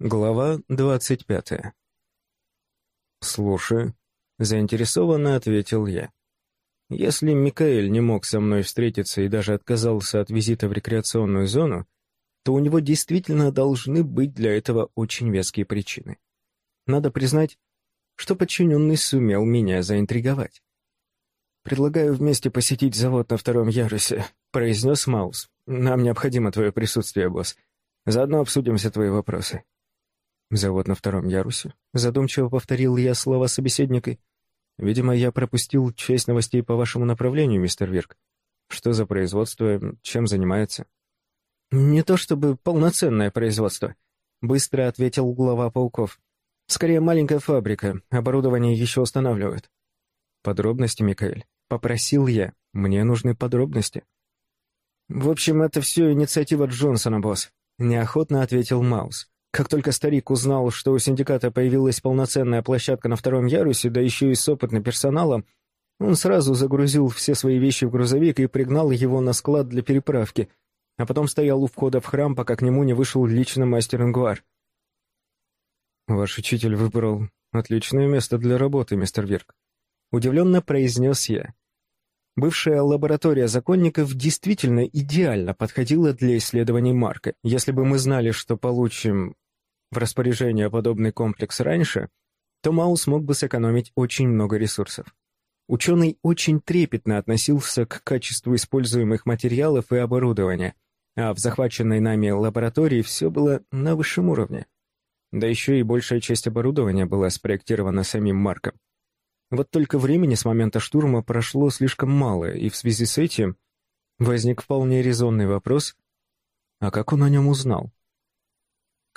Глава двадцать пятая. «Слушаю», — заинтересованно ответил я. «Если Микаэль не мог со мной встретиться и даже отказался от визита в рекреационную зону, то у него действительно должны быть для этого очень веские причины. Надо признать, что подчиненный сумел меня заинтриговать. «Предлагаю вместе посетить завод на втором ярусе», — произнес Маус. «Нам необходимо твое присутствие, босс. Заодно обсудим все твои вопросы». «Завод на втором ярусе?» — задумчиво повторил я слова собеседника. «Видимо, я пропустил часть новостей по вашему направлению, мистер Вирк. Что за производство, чем занимается?» «Не то чтобы полноценное производство», — быстро ответил глава пауков. «Скорее, маленькая фабрика, оборудование еще устанавливают». «Подробности, Микаэль?» — попросил я. «Мне нужны подробности». «В общем, это все инициатива Джонсона, босс», — неохотно ответил Маус. Как только старик узнал, что у синдиката появилась полноценная площадка на втором ярусе, да еще и с опытным персоналом, он сразу загрузил все свои вещи в грузовик и пригнал его на склад для переправки, а потом стоял у входа в храм, пока к нему не вышел лично мастер Ингуар. «Ваш учитель выбрал отличное место для работы, мистер Вирк», — удивленно произнес я. Бывшая лаборатория законников действительно идеально подходила для исследований Марка. Если бы мы знали, что получим в распоряжение подобный комплекс раньше, то Маус мог бы сэкономить очень много ресурсов. Ученый очень трепетно относился к качеству используемых материалов и оборудования, а в захваченной нами лаборатории все было на высшем уровне. Да еще и большая часть оборудования была спроектирована самим Марком. Вот только времени с момента штурма прошло слишком мало, и в связи с этим возник вполне резонный вопрос, а как он о нем узнал?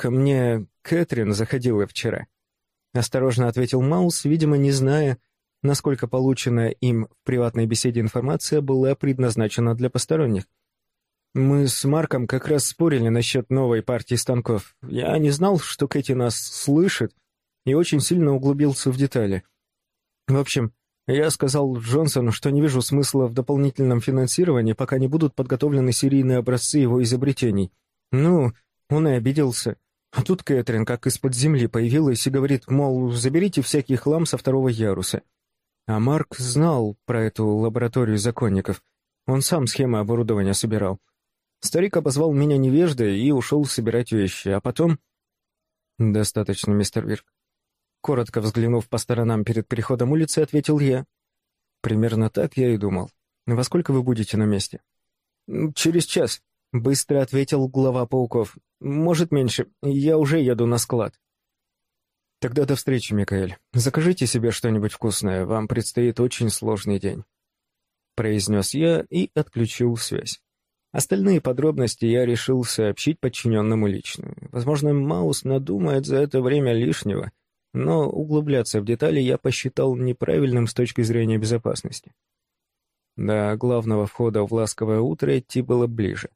«Ко мне Кэтрин заходила вчера», — осторожно ответил Маус, видимо, не зная, насколько полученная им в приватной беседе информация была предназначена для посторонних. «Мы с Марком как раз спорили насчет новой партии станков. Я не знал, что Кэти нас слышит, и очень сильно углубился в детали. В общем, я сказал Джонсону, что не вижу смысла в дополнительном финансировании, пока не будут подготовлены серийные образцы его изобретений. Ну, он и обиделся. А тут Кэтрин как из-под земли появилась и говорит, мол, заберите всякий хлам со второго яруса. А Марк знал про эту лабораторию законников. Он сам схемы оборудования собирал. Старик обозвал меня невеждой и ушел собирать вещи, а потом... «Достаточно, мистер Вирк. Коротко взглянув по сторонам перед переходом улицы, ответил я. «Примерно так я и думал. Во сколько вы будете на месте?» «Через час», — быстро ответил глава пауков. «Может, меньше. Я уже еду на склад». «Тогда до встречи, Микаэль. Закажите себе что-нибудь вкусное. Вам предстоит очень сложный день», — произнес я и отключил связь. Остальные подробности я решил сообщить подчиненному лично. Возможно, Маус надумает за это время лишнего, но углубляться в детали я посчитал неправильным с точки зрения безопасности. До главного входа в ласковое утро идти было ближе,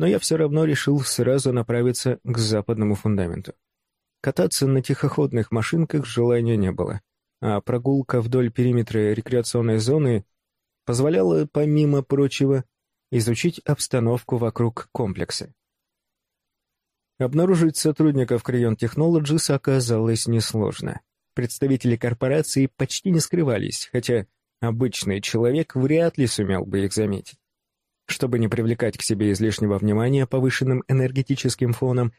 но я все равно решил сразу направиться к западному фундаменту. Кататься на тихоходных машинках желания не было, а прогулка вдоль периметра рекреационной зоны позволяла, помимо прочего, изучить обстановку вокруг комплекса. Обнаружить сотрудников Crayon Technologies оказалось несложно. Представители корпорации почти не скрывались, хотя обычный человек вряд ли сумел бы их заметить. Чтобы не привлекать к себе излишнего внимания повышенным энергетическим фоном,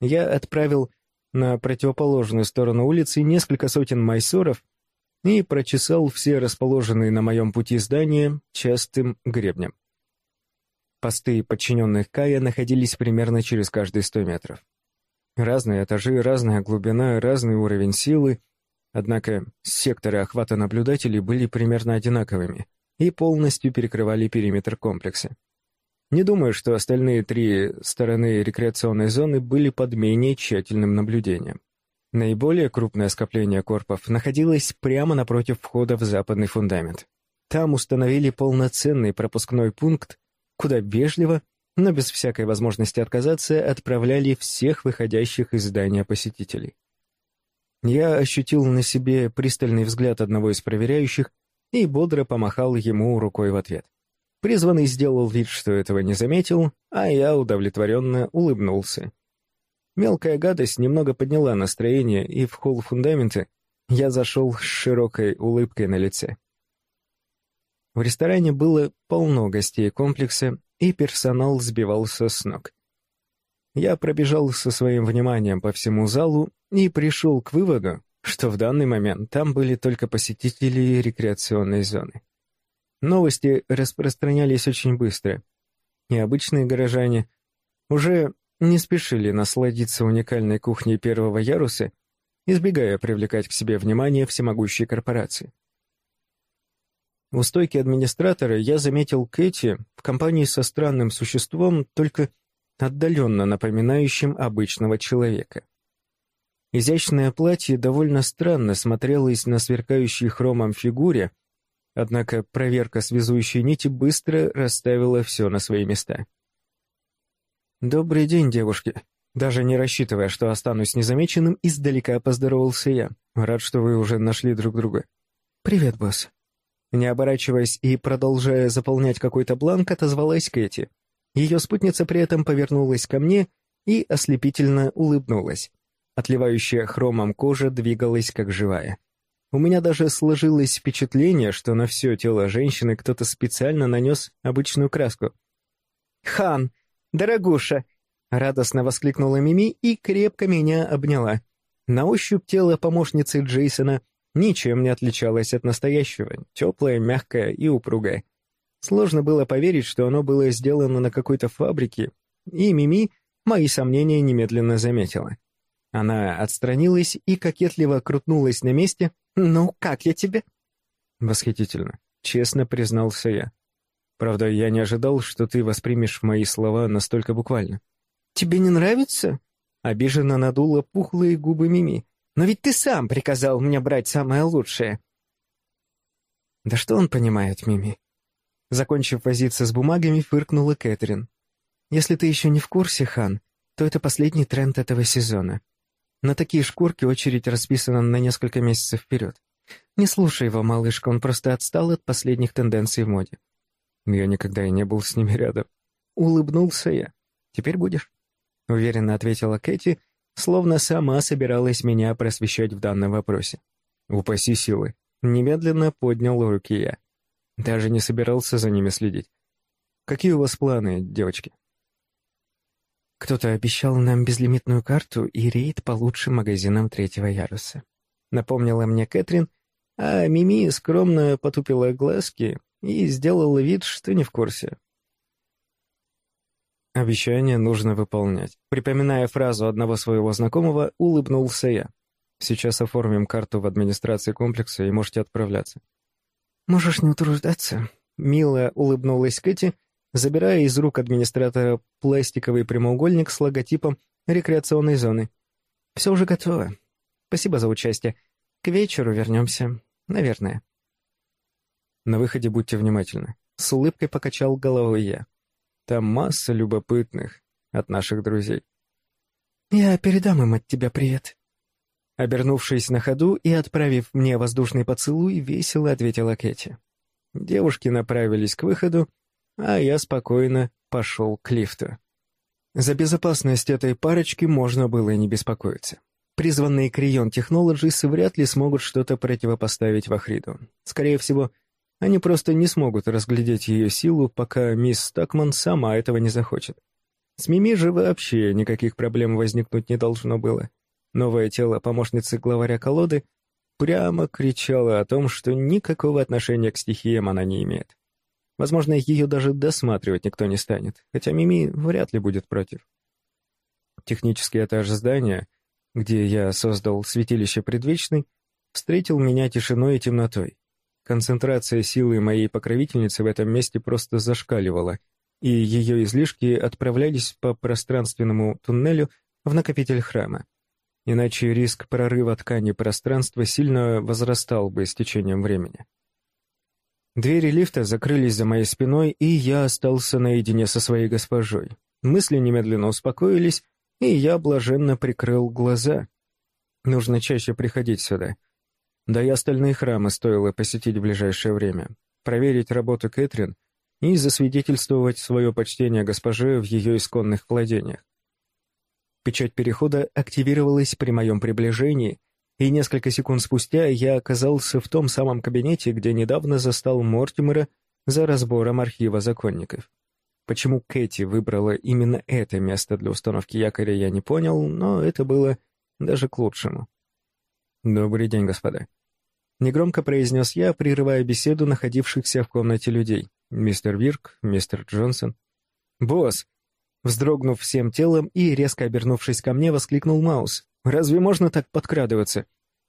я отправил на противоположную сторону улицы несколько сотен майсоров и прочесал все расположенные на моем пути здания частым гребнем. Посты подчиненных Кая находились примерно через каждые сто метров. Разные этажи, разная глубина, разный уровень силы, однако секторы охвата наблюдателей были примерно одинаковыми и полностью перекрывали периметр комплекса. Не думаю, что остальные три стороны рекреационной зоны были под менее тщательным наблюдением. Наиболее крупное скопление корпов находилось прямо напротив входа в западный фундамент. Там установили полноценный пропускной пункт куда вежливо, но без всякой возможности отказаться, отправляли всех выходящих из здания посетителей. Я ощутил на себе пристальный взгляд одного из проверяющих и бодро помахал ему рукой в ответ. Призванный сделал вид, что этого не заметил, а я удовлетворенно улыбнулся. Мелкая гадость немного подняла настроение, и в холл фундамента я зашел с широкой улыбкой на лице. В ресторане было полно гостей комплекса, и персонал сбивался с ног. Я пробежал со своим вниманием по всему залу и пришел к выводу, что в данный момент там были только посетители рекреационной зоны. Новости распространялись очень быстро, и обычные горожане уже не спешили насладиться уникальной кухней первого яруса, избегая привлекать к себе внимание всемогущей корпорации. У стойки администратора я заметил Кэти в компании со странным существом, только отдаленно напоминающим обычного человека. Изящное платье довольно странно смотрелось на сверкающей хромом фигуре, однако проверка связующей нити быстро расставила все на свои места. «Добрый день, девушки!» Даже не рассчитывая, что останусь незамеченным, издалека поздоровался я. Рад, что вы уже нашли друг друга. «Привет, босс», не оборачиваясь и продолжая заполнять какой-то бланк, отозвалась Кэти. Ее спутница при этом повернулась ко мне и ослепительно улыбнулась. Отливающая хромом кожа двигалась как живая. У меня даже сложилось впечатление, что на все тело женщины кто-то специально нанес обычную краску. «Хан! Дорогуша!» — радостно воскликнула Мими и крепко меня обняла. На ощупь тело помощницы Джейсона ничем не отличалось от настоящего, теплое, мягкое и упругое. Сложно было поверить, что оно было сделано на какой-то фабрике, и Мими мои сомнения немедленно заметила. Она отстранилась и кокетливо крутнулась на месте. «Ну, как я тебе?» «Восхитительно», — честно признался я. «Правда, я не ожидал, что ты воспримешь мои слова настолько буквально». «Тебе не нравится?» — обиженно надула пухлые губы Мими. Но ведь ты сам приказал мне брать самое лучшее». «Да что он понимает, Мими?» Закончив возиться с бумагами, фыркнула Кэтрин. «Если ты еще не в курсе, Хан, то это последний тренд этого сезона. На такие шкурки очередь расписана на несколько месяцев вперед. Не слушай его, малышка, он просто отстал от последних тенденций в моде». «Я никогда и не был с ними рядом». Улыбнулся я. «Теперь будешь?» Уверенно ответила Кэти словно сама собиралась меня просвещать в данном вопросе. «Упаси силы!» Немедленно поднял руки я. Даже не собирался за ними следить. «Какие у вас планы, девочки?» «Кто-то обещал нам безлимитную карту и рейд по лучшим магазинам третьего яруса», напомнила мне Кэтрин, а Мими скромно потупила глазки и сделала вид, что не в курсе. Обещание нужно выполнять. Припоминая фразу одного своего знакомого, улыбнулся я. Сейчас оформим карту в администрации комплекса и можете отправляться. Можешь не утруждаться. Мило улыбнулась Кэти, забирая из рук администратора пластиковый прямоугольник с логотипом рекреационной зоны. Все уже готово. Спасибо за участие. К вечеру вернемся. Наверное. На выходе будьте внимательны. С улыбкой покачал головой я. Там масса любопытных от наших друзей. «Я передам им от тебя привет». Обернувшись на ходу и отправив мне воздушный поцелуй, весело ответила Кэти. Девушки направились к выходу, а я спокойно пошел к лифту. За безопасность этой парочки можно было и не беспокоиться. Призванные Крион Technologies вряд ли смогут что-то противопоставить Вахриду. Скорее всего, они просто не смогут разглядеть ее силу, пока мисс Стакман сама этого не захочет. С Мими же вообще никаких проблем возникнуть не должно было. Новое тело помощницы главаря колоды прямо кричало о том, что никакого отношения к стихиям она не имеет. Возможно, ее даже досматривать никто не станет, хотя Мими вряд ли будет против. Технический этаж здания, где я создал святилище предвечный, встретил меня тишиной и темнотой. Концентрация силы моей покровительницы в этом месте просто зашкаливала, и ее излишки отправлялись по пространственному туннелю в накопитель храма. Иначе риск прорыва ткани пространства сильно возрастал бы с течением времени. Двери лифта закрылись за моей спиной, и я остался наедине со своей госпожой. Мысли немедленно успокоились, и я блаженно прикрыл глаза. Нужно чаще приходить сюда. Да и остальные храмы стоило посетить в ближайшее время, проверить работу Кэтрин и засвидетельствовать свое почтение госпоже в ее исконных владениях. Печать перехода активировалась при моем приближении, и несколько секунд спустя я оказался в том самом кабинете, где недавно застал Мортимера за разбором архива законников. Почему Кэти выбрала именно это место для установки якоря, я не понял, но это было даже к лучшему. «Добрый день, господа», — негромко произнес я, прерывая беседу находившихся в комнате людей. «Мистер Вирк, мистер Джонсон». «Босс!» Вздрогнув всем телом и резко обернувшись ко мне, воскликнул Маус. «Разве можно так подкрадываться?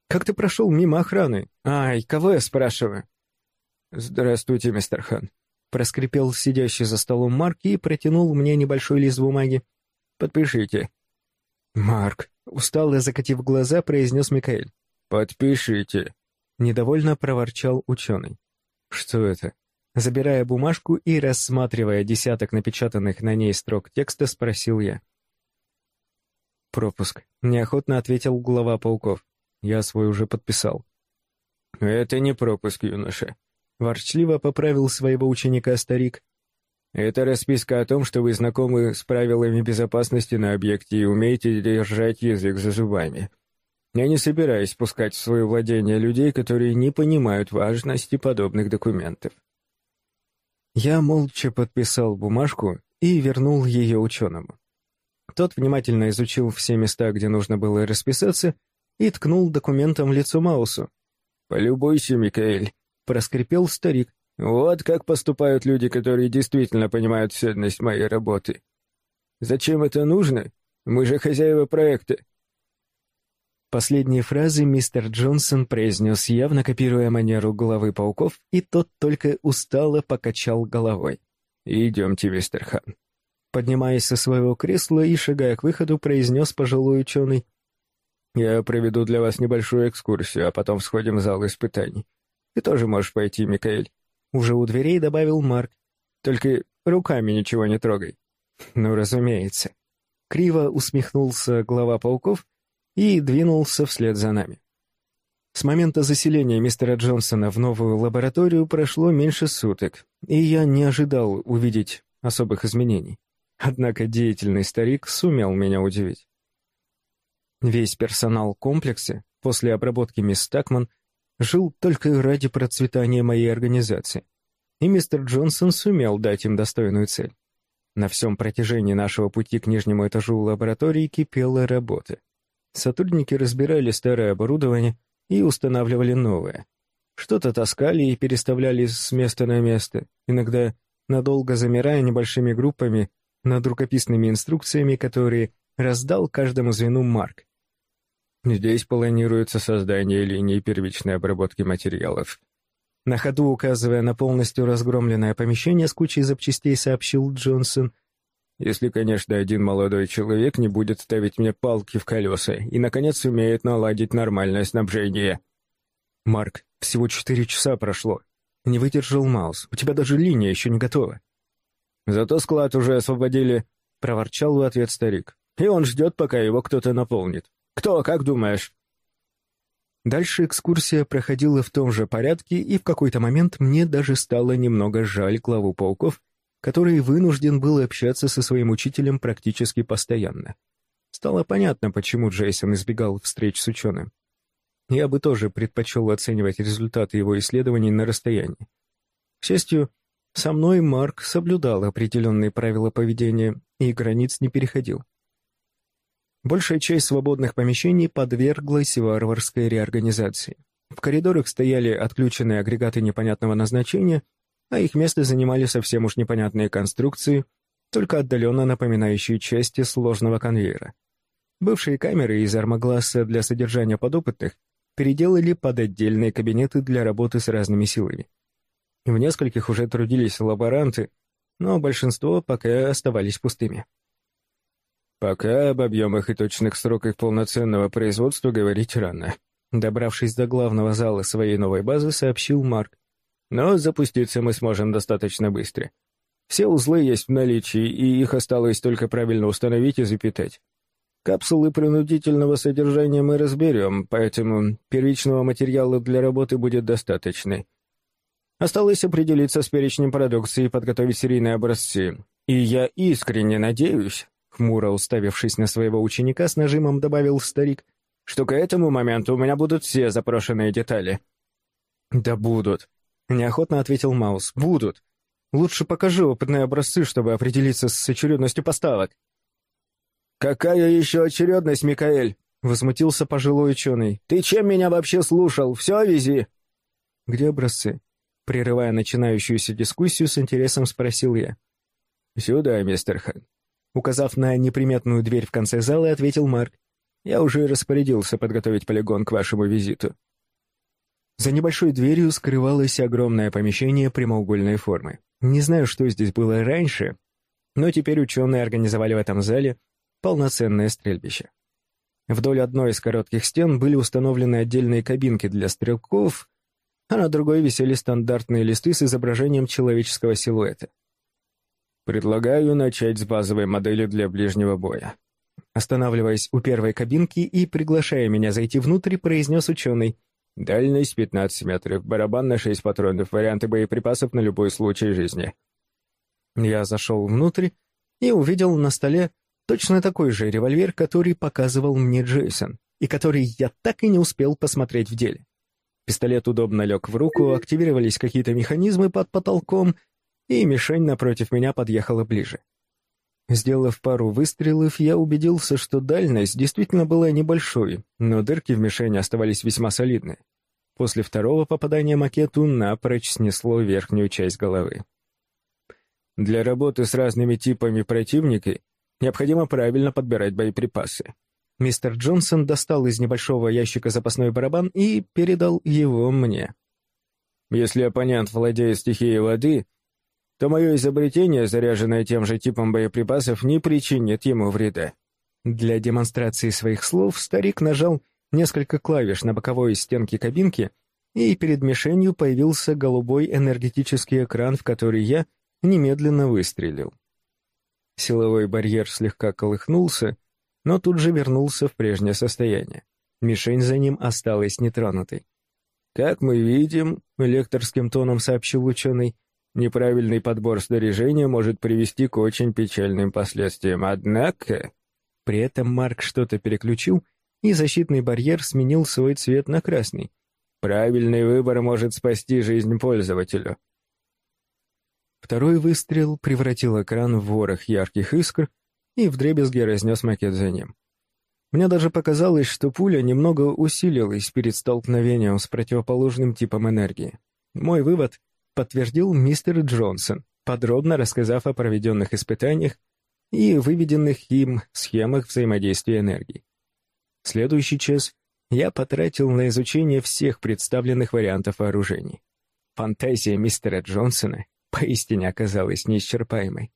Как ты прошел мимо охраны? Ай, кого я спрашиваю?» «Здравствуйте, мистер Хан», — проскрипел сидящий за столом Марк и протянул мне небольшой лист бумаги. «Подпишите». «Марк», — устало закатив глаза, произнес Микаэль. «Подпишите», — недовольно проворчал ученый. «Что это?» Забирая бумажку и рассматривая десяток напечатанных на ней строк текста, спросил я. «Пропуск», — неохотно ответил глава пауков. «Я свой уже подписал». «Это не пропуск, юноша», Ворчливо поправил своего ученика старик. «Это расписка о том, что вы знакомы с правилами безопасности на объекте и умеете держать язык за зубами. Я не собираюсь пускать в свое владение людей, которые не понимают важности подобных документов». Я молча подписал бумажку и вернул ее ученому. Тот внимательно изучил все места, где нужно было расписаться, и ткнул документом в лицо Маусу. «Полюбуйся, Микаэль, проскрипел старик. «Вот как поступают люди, которые действительно понимают ценность моей работы. Зачем это нужно? Мы же хозяева проекта». Последние фразы мистер Джонсон произнес, явно копируя манеру головы пауков, и тот только устало покачал головой. «Идемте, мистер Хан». Поднимаясь со своего кресла и шагая к выходу, произнес пожилой ученый. «Я проведу для вас небольшую экскурсию, а потом сходим в зал испытаний. Ты тоже можешь пойти, Микаэль. Уже у дверей добавил Марк. Только руками ничего не трогай. Ну, разумеется. Криво усмехнулся глава пауков и двинулся вслед за нами. С момента заселения мистера Джонсона в новую лабораторию прошло меньше суток, и я не ожидал увидеть особых изменений. Однако деятельный старик сумел меня удивить. Весь персонал комплекса после обработки мисс Такман жил только ради процветания моей организации. И мистер Джонсон сумел дать им достойную цель. На всем протяжении нашего пути к нижнему этажу лаборатории кипела работа. Сотрудники разбирали старое оборудование и устанавливали новое. Что-то таскали и переставляли с места на место, иногда надолго замирая небольшими группами над рукописными инструкциями, которые раздал каждому звену Марк. Здесь планируется создание линии первичной обработки материалов. На ходу, указывая на полностью разгромленное помещение с кучей запчастей, сообщил Джонсон. Если, конечно, один молодой человек не будет ставить мне палки в колеса и, наконец, сумеет наладить нормальное снабжение. Марк, всего четыре часа прошло. Не выдержал Маус. У тебя даже линия еще не готова. Зато склад уже освободили, проворчал в ответ старик. И он ждет, пока его кто-то наполнит. Кто, как думаешь?» Дальше экскурсия проходила в том же порядке, и в какой-то момент мне даже стало немного жаль главу пауков, который вынужден был общаться со своим учителем практически постоянно. Стало понятно, почему Джейсон избегал встреч с ученым. Я бы тоже предпочел оценивать результаты его исследований на расстоянии. К счастью, со мной Марк соблюдал определенные правила поведения и границ не переходил. Большая часть свободных помещений подверглась варварской реорганизации. В коридорах стояли отключенные агрегаты непонятного назначения, а их место занимали совсем уж непонятные конструкции, только отдаленно напоминающие части сложного конвейера. Бывшие камеры из армогласса для содержания подопытных переделали под отдельные кабинеты для работы с разными силами. В нескольких уже трудились лаборанты, но большинство пока оставались пустыми. Пока об объемах и точных сроках полноценного производства говорить рано. Добравшись до главного зала своей новой базы, сообщил Марк. Но запуститься мы сможем достаточно быстро. Все узлы есть в наличии, и их осталось только правильно установить и запитать. Капсулы принудительного содержания мы разберем, поэтому первичного материала для работы будет достаточно. Осталось определиться с перечнем продукции и подготовить серийные образцы. И я искренне надеюсь, хмуро уставившись на своего ученика, с нажимом добавил старик, что к этому моменту у меня будут все запрошенные детали. «Да будут», — неохотно ответил Маус. «Будут. Лучше покажи опытные образцы, чтобы определиться с очередностью поставок». «Какая еще очередность, Микаэль?» — возмутился пожилой ученый. «Ты чем меня вообще слушал? Все вези!» «Где образцы?» Прерывая начинающуюся дискуссию, с интересом спросил я. «Сюда, мистер Хан». Указав на неприметную дверь в конце зала, ответил Марк. «Я уже распорядился подготовить полигон к вашему визиту». За небольшой дверью скрывалось огромное помещение прямоугольной формы. Не знаю, что здесь было раньше, но теперь ученые организовали в этом зале полноценное стрельбище. Вдоль одной из коротких стен были установлены отдельные кабинки для стрелков, а на другой висели стандартные листы с изображением человеческого силуэта. «Предлагаю начать с базовой модели для ближнего боя». Останавливаясь у первой кабинки и приглашая меня зайти внутрь, произнес ученый. «Дальность 15 метров, барабан на 6 патронов, варианты боеприпасов на любой случай жизни». Я зашел внутрь и увидел на столе точно такой же револьвер, который показывал мне Джейсон, и который я так и не успел посмотреть в деле. Пистолет удобно лег в руку, активировались какие-то механизмы под потолком, и мишень напротив меня подъехала ближе. Сделав пару выстрелов, я убедился, что дальность действительно была небольшой, но дырки в мишени оставались весьма солидные. После второго попадания макету напрочь снесло верхнюю часть головы. Для работы с разными типами противника необходимо правильно подбирать боеприпасы. Мистер Джонсон достал из небольшого ящика запасной барабан и передал его мне. «Если оппонент владеет стихией воды, то мое изобретение, заряженное тем же типом боеприпасов, не причинит ему вреда». Для демонстрации своих слов старик нажал несколько клавиш на боковой стенке кабинки, и перед мишенью появился голубой энергетический экран, в который я немедленно выстрелил. Силовой барьер слегка колыхнулся, но тут же вернулся в прежнее состояние. Мишень за ним осталась нетронутой. «Как мы видим», — лекторским тоном сообщил ученый, «неправильный подбор снаряжения может привести к очень печальным последствиям. Однако...» При этом Марк что-то переключил, и защитный барьер сменил свой цвет на красный. «Правильный выбор может спасти жизнь пользователю». Второй выстрел превратил экран в ворох ярких искр, и вдребезги разнес макет за ним. Мне даже показалось, что пуля немного усилилась перед столкновением с противоположным типом энергии. Мой вывод подтвердил мистер Джонсон, подробно рассказав о проведенных испытаниях и выведенных им схемах взаимодействия энергии. Следующий час я потратил на изучение всех представленных вариантов вооружений. Фантазия мистера Джонсона поистине оказалась неисчерпаемой.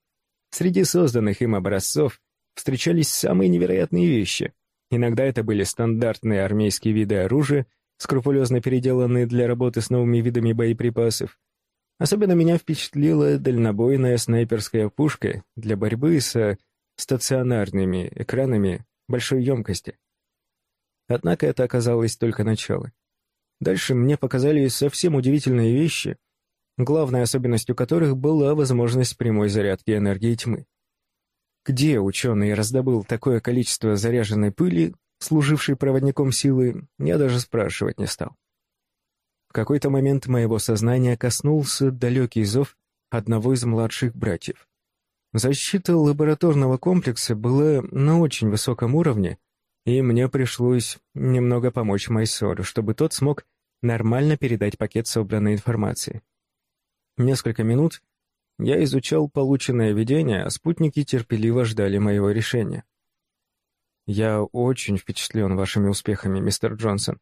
Среди созданных им образцов встречались самые невероятные вещи. Иногда это были стандартные армейские виды оружия, скрупулезно переделанные для работы с новыми видами боеприпасов. Особенно меня впечатлила дальнобойная снайперская пушка для борьбы со стационарными экранами большой емкости. Однако это оказалось только начало. Дальше мне показались совсем удивительные вещи — главной особенностью которых была возможность прямой зарядки энергии тьмы. Где ученый раздобыл такое количество заряженной пыли, служившей проводником силы, я даже спрашивать не стал. В какой-то момент моего сознания коснулся далекий зов одного из младших братьев. Защита лабораторного комплекса была на очень высоком уровне, и мне пришлось немного помочь Майсору, чтобы тот смог нормально передать пакет собранной информации. Несколько минут я изучал полученное видение, а спутники терпеливо ждали моего решения. «Я очень впечатлен вашими успехами, мистер Джонсон».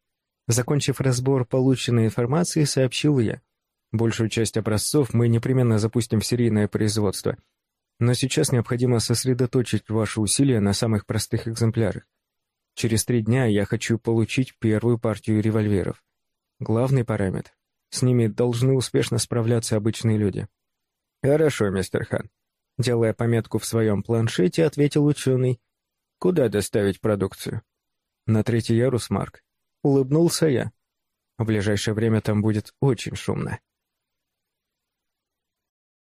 Закончив разбор полученной информации, сообщил я. «Большую часть образцов мы непременно запустим в серийное производство, но сейчас необходимо сосредоточить ваши усилия на самых простых экземплярах. Через три дня я хочу получить первую партию револьверов. Главный параметр с ними должны успешно справляться обычные люди. «Хорошо, мистер Хан», — делая пометку в своем планшете, ответил ученый. «Куда доставить продукцию?» «На третий ярус, Марк». Улыбнулся я. В ближайшее время там будет очень шумно.